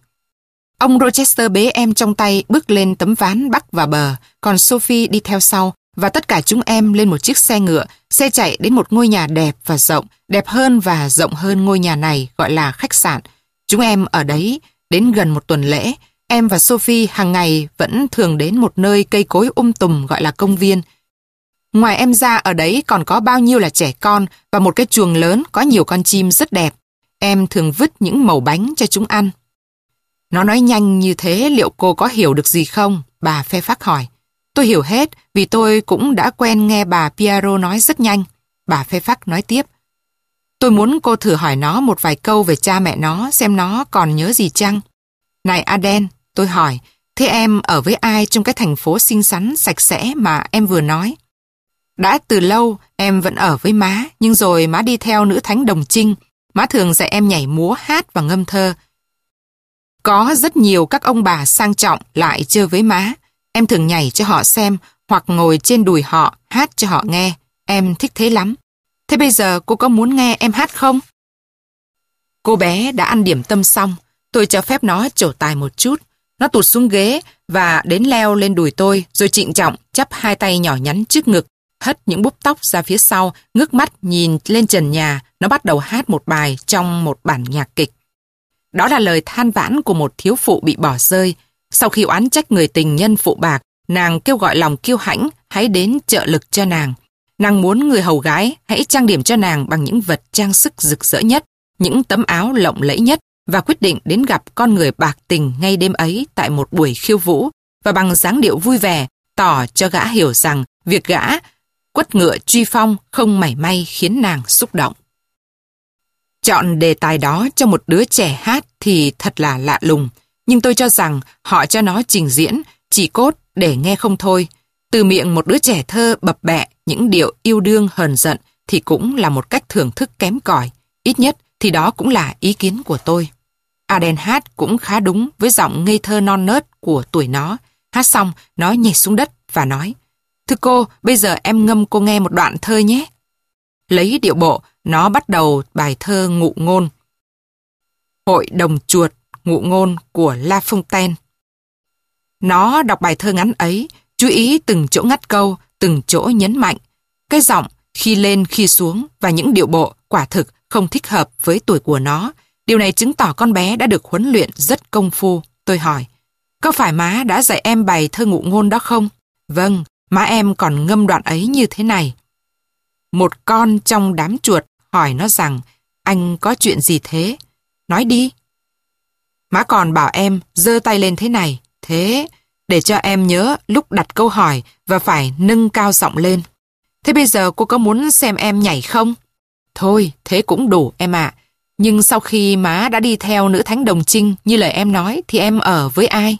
[SPEAKER 1] Ông Rochester bế em trong tay bước lên tấm ván bắc và bờ, còn Sophie đi theo sau và tất cả chúng em lên một chiếc xe ngựa, xe chạy đến một ngôi nhà đẹp và rộng, đẹp hơn và rộng hơn ngôi nhà này gọi là khách sạn. Chúng em ở đấy đến gần một tuần lễ, em và Sophie hàng ngày vẫn thường đến một nơi cây cối um tùm gọi là công viên. Ngoài em ra ở đấy còn có bao nhiêu là trẻ con và một cái chuồng lớn có nhiều con chim rất đẹp. Em thường vứt những mẩu bánh cho chúng ăn. Nó nói nhanh như thế liệu cô có hiểu được gì không? Bà phê phác hỏi. Tôi hiểu hết vì tôi cũng đã quen nghe bà Piero nói rất nhanh. Bà phê phắc nói tiếp. Tôi muốn cô thử hỏi nó một vài câu về cha mẹ nó xem nó còn nhớ gì chăng. Này Aden, tôi hỏi, thế em ở với ai trong cái thành phố xinh xắn, sạch sẽ mà em vừa nói? Đã từ lâu em vẫn ở với má, nhưng rồi má đi theo nữ thánh đồng trinh. Má thường dạy em nhảy múa, hát và ngâm thơ. Có rất nhiều các ông bà sang trọng lại chơi với má. Em thường nhảy cho họ xem hoặc ngồi trên đùi họ hát cho họ nghe. Em thích thế lắm. Thế bây giờ cô có muốn nghe em hát không? Cô bé đã ăn điểm tâm xong. Tôi cho phép nó trổ tài một chút. Nó tụt xuống ghế và đến leo lên đùi tôi rồi trịnh trọng chắp hai tay nhỏ nhắn trước ngực hất những búp tóc ra phía sau, ngước mắt nhìn lên trần nhà, nó bắt đầu hát một bài trong một bản nhạc kịch. Đó là lời than vãn của một thiếu phụ bị bỏ rơi. Sau khi oán trách người tình nhân phụ bạc, nàng kêu gọi lòng kiêu hãnh hãy đến trợ lực cho nàng. Nàng muốn người hầu gái hãy trang điểm cho nàng bằng những vật trang sức rực rỡ nhất, những tấm áo lộng lẫy nhất và quyết định đến gặp con người bạc tình ngay đêm ấy tại một buổi khiêu vũ và bằng dáng điệu vui vẻ tỏ cho gã hiểu rằng việc gã quất ngựa truy phong không mảy may khiến nàng xúc động. Chọn đề tài đó cho một đứa trẻ hát thì thật là lạ lùng, nhưng tôi cho rằng họ cho nó trình diễn chỉ cốt để nghe không thôi. Từ miệng một đứa trẻ thơ bập bẹ những điệu yêu đương hờn giận thì cũng là một cách thưởng thức kém cỏi. Ít nhất thì đó cũng là ý kiến của tôi. Aden hát cũng khá đúng với giọng ngây thơ non nớt của tuổi nó. Hát xong, nó nhảy xuống đất và nói Thưa cô, bây giờ em ngâm cô nghe một đoạn thơ nhé. Lấy điệu bộ, nó bắt đầu bài thơ ngụ ngôn. Hội đồng chuột, ngụ ngôn của La Fontaine. Nó đọc bài thơ ngắn ấy, chú ý từng chỗ ngắt câu, từng chỗ nhấn mạnh. Cái giọng khi lên khi xuống và những điệu bộ quả thực không thích hợp với tuổi của nó. Điều này chứng tỏ con bé đã được huấn luyện rất công phu. Tôi hỏi, có phải má đã dạy em bài thơ ngụ ngôn đó không? Vâng, má em còn ngâm đoạn ấy như thế này. Một con trong đám chuột hỏi nó rằng anh có chuyện gì thế? Nói đi. Má còn bảo em giơ tay lên thế này, thế, để cho em nhớ lúc đặt câu hỏi và phải nâng cao giọng lên. Thế bây giờ cô có muốn xem em nhảy không? Thôi, thế cũng đủ em ạ. Nhưng sau khi má đã đi theo nữ thánh đồng trinh như lời em nói thì em ở với ai?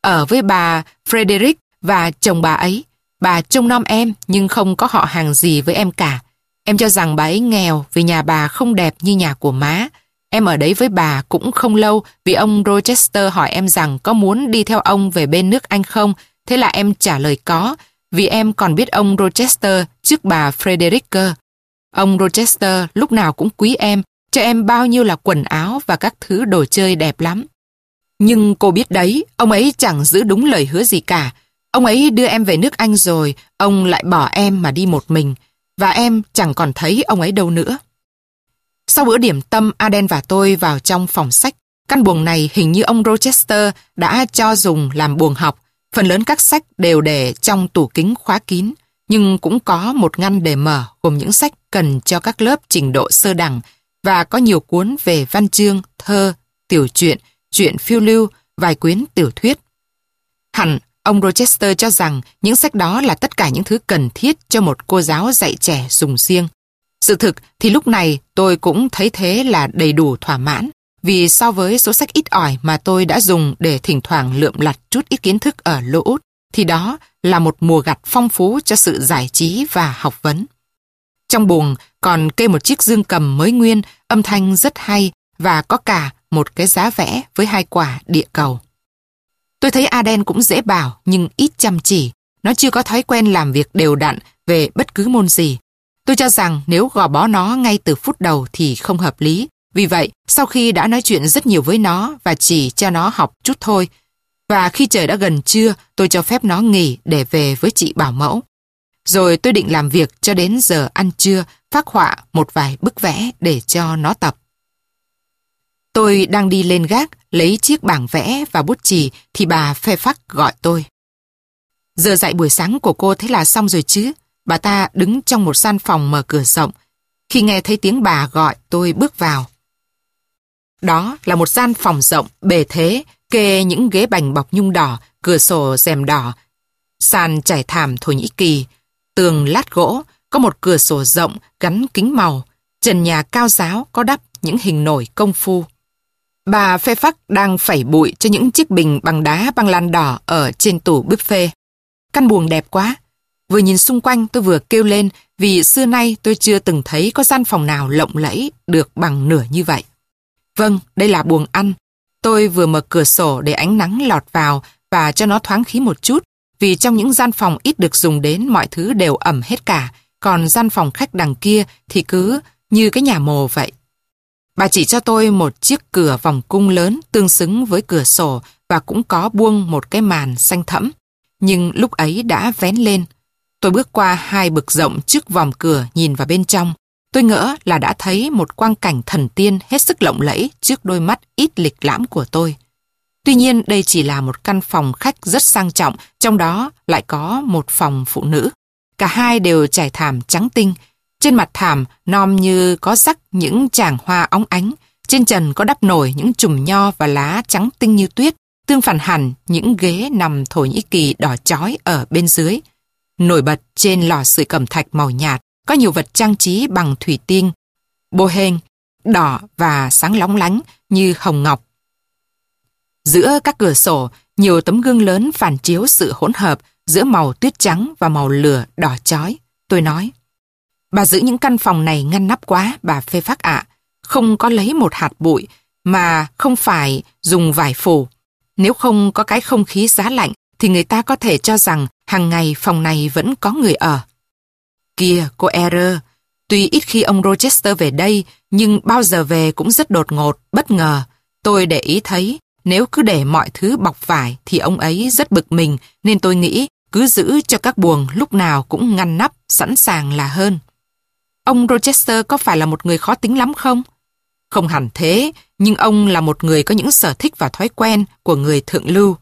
[SPEAKER 1] Ở với bà Frederick và chồng bà ấy. Bà trông nom em nhưng không có họ hàng gì với em cả. Em cho rằng bà ấy nghèo vì nhà bà không đẹp như nhà của má. Em ở đấy với bà cũng không lâu vì ông Rochester hỏi em rằng có muốn đi theo ông về bên nước Anh không. Thế là em trả lời có vì em còn biết ông Rochester trước bà Frederica Ông Rochester lúc nào cũng quý em, cho em bao nhiêu là quần áo và các thứ đồ chơi đẹp lắm. Nhưng cô biết đấy, ông ấy chẳng giữ đúng lời hứa gì cả. Ông ấy đưa em về nước Anh rồi, ông lại bỏ em mà đi một mình, và em chẳng còn thấy ông ấy đâu nữa. Sau bữa điểm tâm, Aden và tôi vào trong phòng sách. Căn buồng này hình như ông Rochester đã cho dùng làm buồng học. Phần lớn các sách đều để trong tủ kính khóa kín, nhưng cũng có một ngăn để mở gồm những sách cần cho các lớp trình độ sơ đẳng và có nhiều cuốn về văn chương, thơ, tiểu truyện, truyện phiêu lưu, vài quyển tiểu thuyết. Hẳn Ông Rochester cho rằng những sách đó là tất cả những thứ cần thiết cho một cô giáo dạy trẻ dùng riêng. Sự thực thì lúc này tôi cũng thấy thế là đầy đủ thỏa mãn vì so với số sách ít ỏi mà tôi đã dùng để thỉnh thoảng lượm lặt chút ít kiến thức ở lỗ út, thì đó là một mùa gặt phong phú cho sự giải trí và học vấn. Trong buồng còn kê một chiếc dương cầm mới nguyên, âm thanh rất hay và có cả một cái giá vẽ với hai quả địa cầu. Tôi thấy Aden cũng dễ bảo nhưng ít chăm chỉ. Nó chưa có thói quen làm việc đều đặn về bất cứ môn gì. Tôi cho rằng nếu gò bó nó ngay từ phút đầu thì không hợp lý. Vì vậy, sau khi đã nói chuyện rất nhiều với nó và chỉ cho nó học chút thôi, và khi trời đã gần trưa, tôi cho phép nó nghỉ để về với chị bảo mẫu. Rồi tôi định làm việc cho đến giờ ăn trưa, phát họa một vài bức vẽ để cho nó tập. Tôi đang đi lên gác, lấy chiếc bảng vẽ và bút chì thì bà phê phắc gọi tôi. Giờ dạy buổi sáng của cô thế là xong rồi chứ? Bà ta đứng trong một gian phòng mở cửa rộng. Khi nghe thấy tiếng bà gọi, tôi bước vào. Đó là một gian phòng rộng, bề thế, kê những ghế bành bọc nhung đỏ, cửa sổ rèm đỏ, sàn trải thảm Thổ Nhĩ Kỳ, tường lát gỗ, có một cửa sổ rộng gắn kính màu, trần nhà cao giáo có đắp những hình nổi công phu. Bà phê phắc đang phẩy bụi cho những chiếc bình bằng đá băng lan đỏ ở trên tủ buffet. Căn buồng đẹp quá. Vừa nhìn xung quanh tôi vừa kêu lên vì xưa nay tôi chưa từng thấy có gian phòng nào lộng lẫy được bằng nửa như vậy. Vâng, đây là buồng ăn. Tôi vừa mở cửa sổ để ánh nắng lọt vào và cho nó thoáng khí một chút vì trong những gian phòng ít được dùng đến mọi thứ đều ẩm hết cả còn gian phòng khách đằng kia thì cứ như cái nhà mồ vậy. Bà chỉ cho tôi một chiếc cửa vòng cung lớn tương xứng với cửa sổ và cũng có buông một cái màn xanh thẫm. Nhưng lúc ấy đã vén lên. Tôi bước qua hai bực rộng trước vòng cửa nhìn vào bên trong. Tôi ngỡ là đã thấy một quang cảnh thần tiên hết sức lộng lẫy trước đôi mắt ít lịch lãm của tôi. Tuy nhiên đây chỉ là một căn phòng khách rất sang trọng, trong đó lại có một phòng phụ nữ. Cả hai đều trải thảm trắng tinh, trên mặt thảm non như có sắc những chàng hoa óng ánh, trên trần có đắp nổi những chùm nho và lá trắng tinh như tuyết, tương phản hẳn những ghế nằm Thổ Nhĩ Kỳ đỏ chói ở bên dưới. Nổi bật trên lò sưởi cẩm thạch màu nhạt, có nhiều vật trang trí bằng thủy tinh, bô hên, đỏ và sáng lóng lánh như hồng ngọc. Giữa các cửa sổ, nhiều tấm gương lớn phản chiếu sự hỗn hợp giữa màu tuyết trắng và màu lửa đỏ chói. Tôi nói, Bà giữ những căn phòng này ngăn nắp quá, bà phê phác ạ. Không có lấy một hạt bụi, mà không phải dùng vải phủ. Nếu không có cái không khí giá lạnh, thì người ta có thể cho rằng hàng ngày phòng này vẫn có người ở. Kìa, cô Error, tuy ít khi ông Rochester về đây, nhưng bao giờ về cũng rất đột ngột, bất ngờ. Tôi để ý thấy, nếu cứ để mọi thứ bọc vải thì ông ấy rất bực mình, nên tôi nghĩ cứ giữ cho các buồng lúc nào cũng ngăn nắp, sẵn sàng là hơn. Ông Rochester có phải là một người khó tính lắm không? Không hẳn thế, nhưng ông là một người có những sở thích và thói quen của người thượng lưu.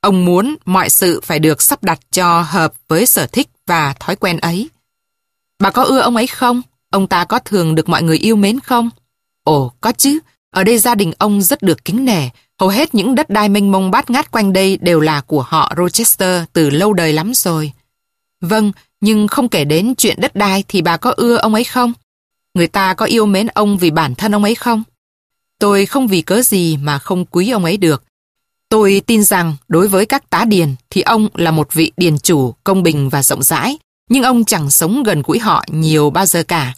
[SPEAKER 1] Ông muốn mọi sự phải được sắp đặt cho hợp với sở thích và thói quen ấy. Bà có ưa ông ấy không? Ông ta có thường được mọi người yêu mến không? Ồ, có chứ. Ở đây gia đình ông rất được kính nể. Hầu hết những đất đai mênh mông bát ngát quanh đây đều là của họ Rochester từ lâu đời lắm rồi. Vâng, nhưng không kể đến chuyện đất đai thì bà có ưa ông ấy không? Người ta có yêu mến ông vì bản thân ông ấy không? Tôi không vì cớ gì mà không quý ông ấy được. Tôi tin rằng đối với các tá điền thì ông là một vị điền chủ công bình và rộng rãi, nhưng ông chẳng sống gần gũi họ nhiều bao giờ cả.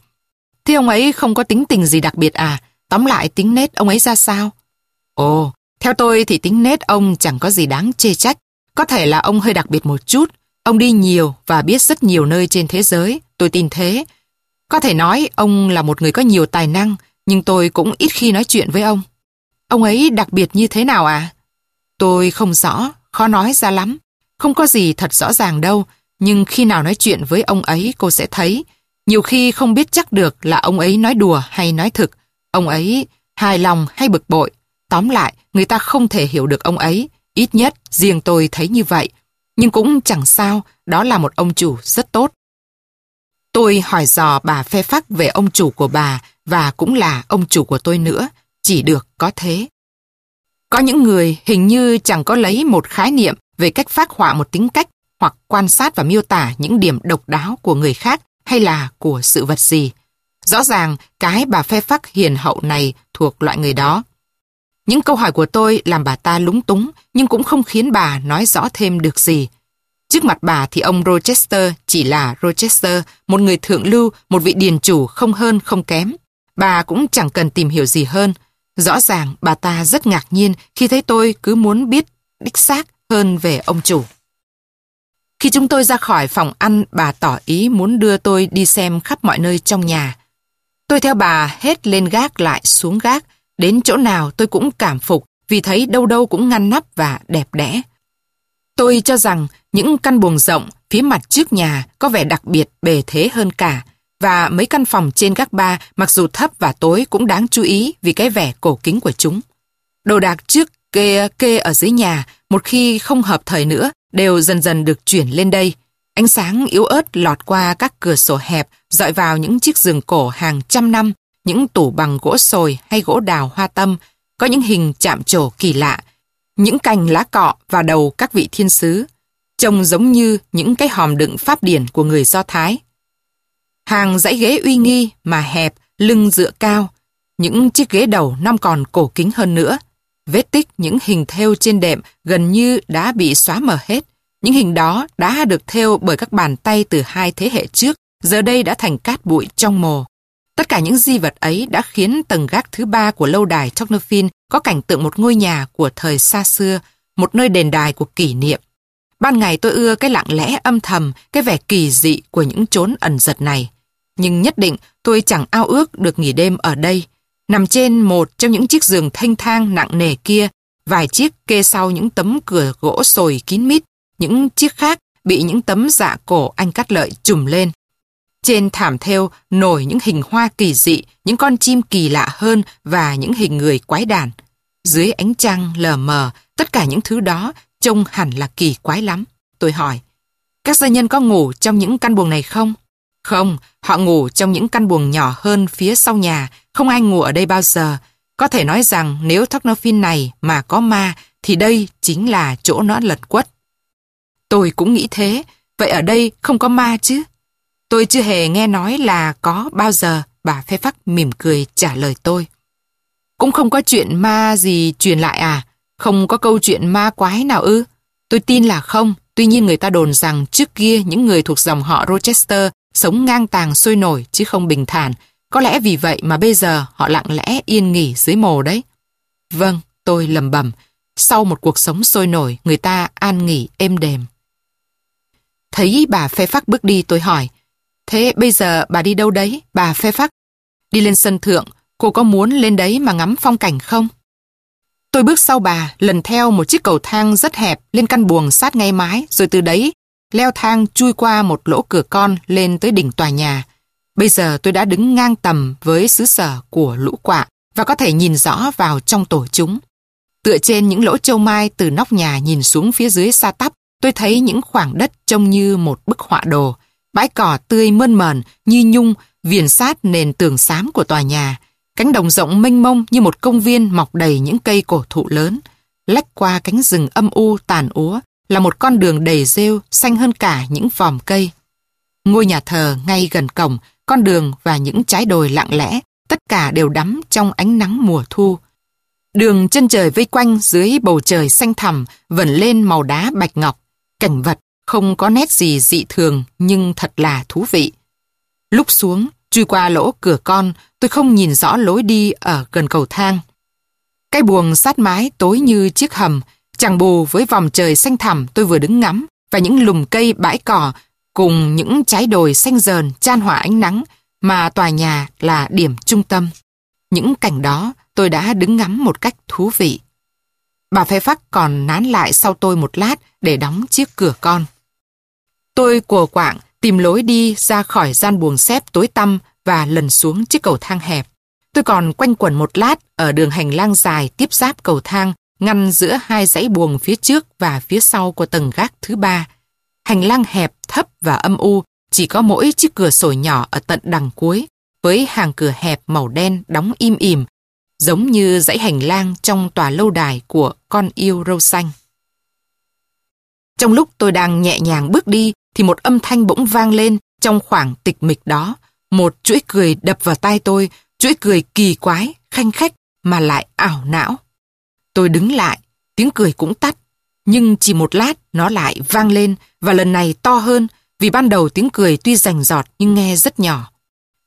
[SPEAKER 1] Thế ông ấy không có tính tình gì đặc biệt à? Tóm lại tính nết ông ấy ra sao? Ồ, theo tôi thì tính nết ông chẳng có gì đáng chê trách. Có thể là ông hơi đặc biệt một chút, Ông đi nhiều và biết rất nhiều nơi trên thế giới, tôi tin thế. Có thể nói ông là một người có nhiều tài năng, nhưng tôi cũng ít khi nói chuyện với ông. Ông ấy đặc biệt như thế nào à? Tôi không rõ, khó nói ra lắm. Không có gì thật rõ ràng đâu, nhưng khi nào nói chuyện với ông ấy cô sẽ thấy. Nhiều khi không biết chắc được là ông ấy nói đùa hay nói thực. Ông ấy hài lòng hay bực bội. Tóm lại, người ta không thể hiểu được ông ấy. Ít nhất, riêng tôi thấy như vậy. Nhưng cũng chẳng sao, đó là một ông chủ rất tốt. Tôi hỏi dò bà phê phắc về ông chủ của bà và cũng là ông chủ của tôi nữa, chỉ được có thế. Có những người hình như chẳng có lấy một khái niệm về cách phát họa một tính cách hoặc quan sát và miêu tả những điểm độc đáo của người khác hay là của sự vật gì. Rõ ràng cái bà phe phắc hiền hậu này thuộc loại người đó. Những câu hỏi của tôi làm bà ta lúng túng nhưng cũng không khiến bà nói rõ thêm được gì. Trước mặt bà thì ông Rochester chỉ là Rochester, một người thượng lưu, một vị điền chủ không hơn không kém. Bà cũng chẳng cần tìm hiểu gì hơn. Rõ ràng bà ta rất ngạc nhiên khi thấy tôi cứ muốn biết đích xác hơn về ông chủ. Khi chúng tôi ra khỏi phòng ăn, bà tỏ ý muốn đưa tôi đi xem khắp mọi nơi trong nhà. Tôi theo bà hết lên gác lại xuống gác, đến chỗ nào tôi cũng cảm phục vì thấy đâu đâu cũng ngăn nắp và đẹp đẽ. Tôi cho rằng những căn buồng rộng phía mặt trước nhà có vẻ đặc biệt bề thế hơn cả và mấy căn phòng trên gác ba mặc dù thấp và tối cũng đáng chú ý vì cái vẻ cổ kính của chúng. Đồ đạc trước kê kê ở dưới nhà một khi không hợp thời nữa đều dần dần được chuyển lên đây. Ánh sáng yếu ớt lọt qua các cửa sổ hẹp dọi vào những chiếc giường cổ hàng trăm năm, những tủ bằng gỗ sồi hay gỗ đào hoa tâm, có những hình chạm trổ kỳ lạ, những cành lá cọ và đầu các vị thiên sứ, trông giống như những cái hòm đựng pháp điển của người Do Thái. Hàng dãy ghế uy nghi mà hẹp, lưng dựa cao, những chiếc ghế đầu năm còn cổ kính hơn nữa. Vết tích những hình thêu trên đệm gần như đã bị xóa mờ hết. Những hình đó đã được thêu bởi các bàn tay từ hai thế hệ trước, giờ đây đã thành cát bụi trong mồ. Tất cả những di vật ấy đã khiến tầng gác thứ ba của lâu đài Tocnofin có cảnh tượng một ngôi nhà của thời xa xưa, một nơi đền đài của kỷ niệm. Ban ngày tôi ưa cái lặng lẽ âm thầm, cái vẻ kỳ dị của những chốn ẩn giật này. Nhưng nhất định tôi chẳng ao ước được nghỉ đêm ở đây. Nằm trên một trong những chiếc giường thanh thang nặng nề kia, vài chiếc kê sau những tấm cửa gỗ sồi kín mít, những chiếc khác bị những tấm dạ cổ anh cắt lợi trùm lên. Trên thảm theo nổi những hình hoa kỳ dị, những con chim kỳ lạ hơn và những hình người quái đản. Dưới ánh trăng lờ mờ, tất cả những thứ đó trông hẳn là kỳ quái lắm. Tôi hỏi, các gia nhân có ngủ trong những căn buồng này không? Không, họ ngủ trong những căn buồng nhỏ hơn phía sau nhà, không ai ngủ ở đây bao giờ. Có thể nói rằng nếu Thornophin này mà có ma, thì đây chính là chỗ nó lật quất. Tôi cũng nghĩ thế, vậy ở đây không có ma chứ? Tôi chưa hề nghe nói là có bao giờ, bà phê phắc mỉm cười trả lời tôi. Cũng không có chuyện ma gì truyền lại à? Không có câu chuyện ma quái nào ư? Tôi tin là không, tuy nhiên người ta đồn rằng trước kia những người thuộc dòng họ Rochester sống ngang tàng sôi nổi chứ không bình thản. Có lẽ vì vậy mà bây giờ họ lặng lẽ yên nghỉ dưới mồ đấy. Vâng, tôi lầm bầm. Sau một cuộc sống sôi nổi, người ta an nghỉ êm đềm. Thấy bà phê phắc bước đi tôi hỏi, Thế bây giờ bà đi đâu đấy, bà phê phắc? Đi lên sân thượng, cô có muốn lên đấy mà ngắm phong cảnh không? Tôi bước sau bà, lần theo một chiếc cầu thang rất hẹp lên căn buồng sát ngay mái, rồi từ đấy leo thang chui qua một lỗ cửa con lên tới đỉnh tòa nhà. Bây giờ tôi đã đứng ngang tầm với xứ sở của lũ quạ và có thể nhìn rõ vào trong tổ chúng. Tựa trên những lỗ châu mai từ nóc nhà nhìn xuống phía dưới xa tắp, tôi thấy những khoảng đất trông như một bức họa đồ. Bãi cỏ tươi mơn mờn như nhung viền sát nền tường xám của tòa nhà. Cánh đồng rộng mênh mông như một công viên mọc đầy những cây cổ thụ lớn. Lách qua cánh rừng âm u tàn úa là một con đường đầy rêu xanh hơn cả những vòm cây. Ngôi nhà thờ ngay gần cổng, con đường và những trái đồi lặng lẽ, tất cả đều đắm trong ánh nắng mùa thu. Đường chân trời vây quanh dưới bầu trời xanh thẳm vẩn lên màu đá bạch ngọc. Cảnh vật không có nét gì dị thường nhưng thật là thú vị. Lúc xuống, truy qua lỗ cửa con, tôi không nhìn rõ lối đi ở gần cầu thang. Cái buồng sát mái tối như chiếc hầm, chẳng bù với vòng trời xanh thẳm tôi vừa đứng ngắm, và những lùm cây bãi cỏ cùng những trái đồi xanh dờn chan hòa ánh nắng mà tòa nhà là điểm trung tâm. Những cảnh đó tôi đã đứng ngắm một cách thú vị. Bà phê phắc còn nán lại sau tôi một lát để đóng chiếc cửa con. Tôi của quạng tìm lối đi ra khỏi gian buồng xếp tối tăm và lần xuống chiếc cầu thang hẹp. Tôi còn quanh quẩn một lát ở đường hành lang dài tiếp giáp cầu thang ngăn giữa hai dãy buồng phía trước và phía sau của tầng gác thứ ba. Hành lang hẹp, thấp và âm u, chỉ có mỗi chiếc cửa sổ nhỏ ở tận đằng cuối, với hàng cửa hẹp màu đen đóng im ỉm, giống như dãy hành lang trong tòa lâu đài của con yêu râu xanh. Trong lúc tôi đang nhẹ nhàng bước đi, thì một âm thanh bỗng vang lên trong khoảng tịch mịch đó. một chuỗi cười đập vào tai tôi, chuỗi cười kỳ quái, khanh khách mà lại ảo não. Tôi đứng lại, tiếng cười cũng tắt, nhưng chỉ một lát nó lại vang lên và lần này to hơn vì ban đầu tiếng cười tuy rành giọt nhưng nghe rất nhỏ.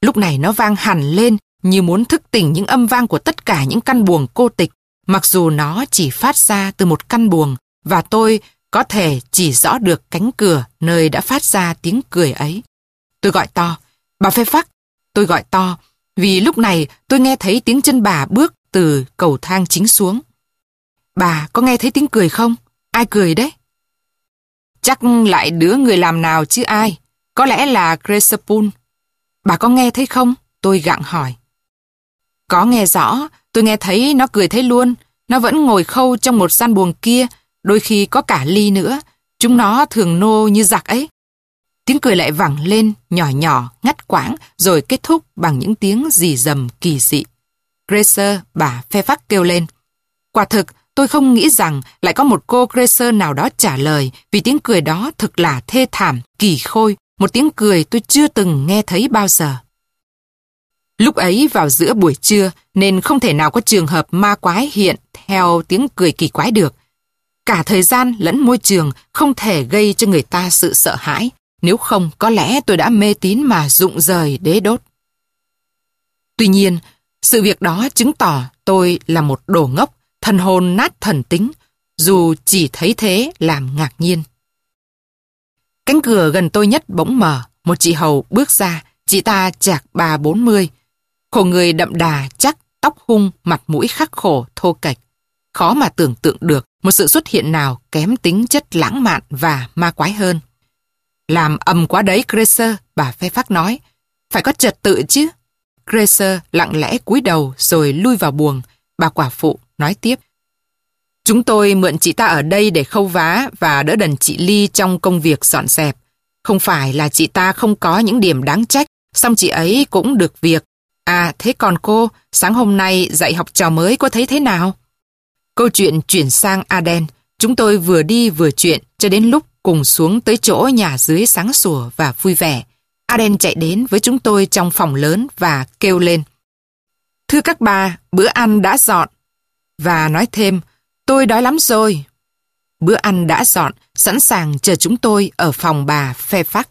[SPEAKER 1] Lúc này nó vang hẳn lên như muốn thức tỉnh những âm vang của tất cả những căn buồng cô tịch, mặc dù nó chỉ phát ra từ một căn buồng và tôi có thể chỉ rõ được cánh cửa nơi đã phát ra tiếng cười ấy. Tôi gọi to, bà phê phắc. Tôi gọi to, vì lúc này tôi nghe thấy tiếng chân bà bước từ cầu thang chính xuống. Bà có nghe thấy tiếng cười không? Ai cười đấy? Chắc lại đứa người làm nào chứ ai? Có lẽ là Cresapun. Bà có nghe thấy không? Tôi gặng hỏi. Có nghe rõ, tôi nghe thấy nó cười thấy luôn. Nó vẫn ngồi khâu trong một gian buồng kia, đôi khi có cả ly nữa. Chúng nó thường nô như giặc ấy. Tiếng cười lại vẳng lên, nhỏ nhỏ, ngắt quãng, rồi kết thúc bằng những tiếng rì rầm kỳ dị. Gracer, bà phe phắc kêu lên. Quả thực, tôi không nghĩ rằng lại có một cô Gracer nào đó trả lời vì tiếng cười đó thực là thê thảm, kỳ khôi, một tiếng cười tôi chưa từng nghe thấy bao giờ. Lúc ấy vào giữa buổi trưa nên không thể nào có trường hợp ma quái hiện theo tiếng cười kỳ quái được. Cả thời gian lẫn môi trường không thể gây cho người ta sự sợ hãi. Nếu không có lẽ tôi đã mê tín mà rụng rời đế đốt. Tuy nhiên, sự việc đó chứng tỏ tôi là một đồ ngốc, thần hồn nát thần tính, dù chỉ thấy thế làm ngạc nhiên. Cánh cửa gần tôi nhất bỗng mở, một chị hầu bước ra, chị ta chạc ba bốn mươi. Khổ người đậm đà, chắc, tóc hung, mặt mũi khắc khổ, thô kệch. Khó mà tưởng tượng được một sự xuất hiện nào kém tính chất lãng mạn và ma quái hơn. Làm ầm quá đấy, Gracer, bà phê phác nói. Phải có trật tự chứ. Gracer lặng lẽ cúi đầu rồi lui vào buồng. Bà quả phụ nói tiếp. Chúng tôi mượn chị ta ở đây để khâu vá và đỡ đần chị Ly trong công việc dọn dẹp. Không phải là chị ta không có những điểm đáng trách, song chị ấy cũng được việc. À, thế còn cô, sáng hôm nay dạy học trò mới có thấy thế nào? Câu chuyện chuyển sang Aden, chúng tôi vừa đi vừa chuyện cho đến lúc cùng xuống tới chỗ nhà dưới sáng sủa và vui vẻ. Aden chạy đến với chúng tôi trong phòng lớn và kêu lên. Thưa các bà, bữa ăn đã dọn. Và nói thêm, tôi đói lắm rồi. Bữa ăn đã dọn, sẵn sàng chờ chúng tôi ở phòng bà phe phắc.